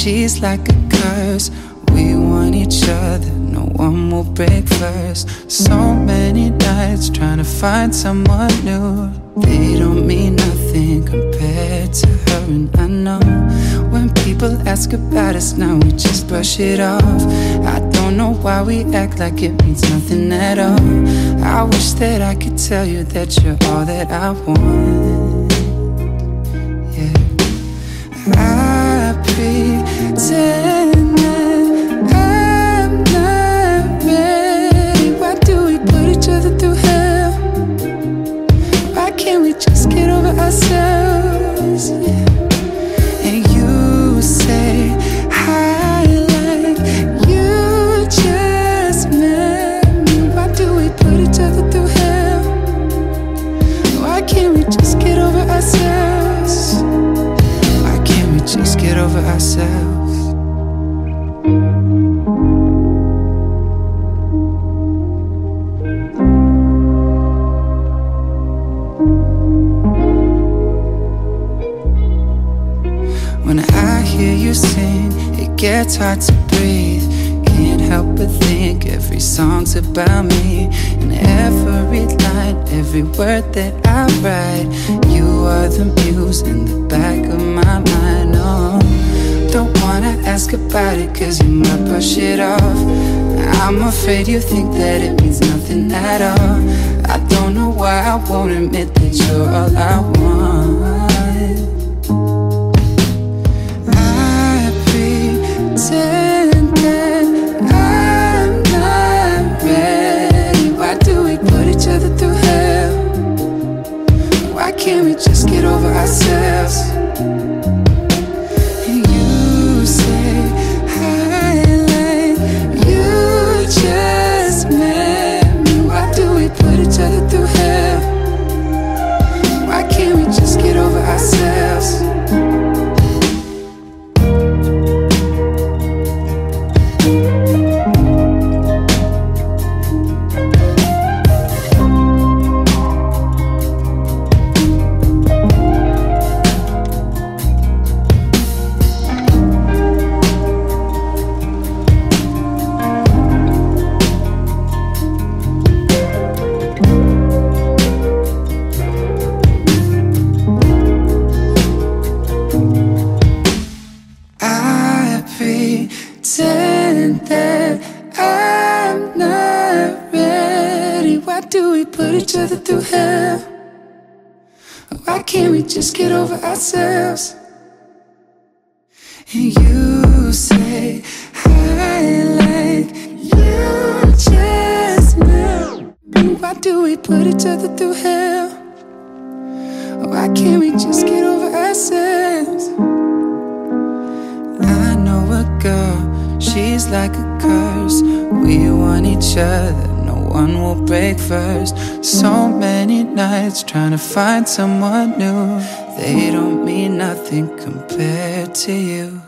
she's like a curse. We want each other, no one will break first. So many nights trying to find someone new. They don't mean nothing compared to her, and I know when people ask about us now, we just brush it off. I don't know why we act like it means nothing at all. I wish that I could tell you that you're all that I want. Yeah, I ourselves? And you say I like you just met me. Why do we put each other through hell? Why can't we just get over ourselves? Why can't we just get over ourselves? When I hear you sing, it gets hard to breathe. Can't help but think every song's about me. And every line, every word that I write, you are the muse in the back of my mind. Oh, don't wanna ask about it, cause you might brush it off. I'm afraid you think that it means nothing at all. I don't know why I won't admit that you're all I want. Ourselves? Pretend that I'm not ready. Why do we put each other through hell? Why can't we just get over ourselves? And you say I like you just know. Why do we put each other through hell? Why can't we just get over ourselves? Like a curse. We want each other, no one will break first. So many nights trying to find someone new. They don't mean nothing compared to you.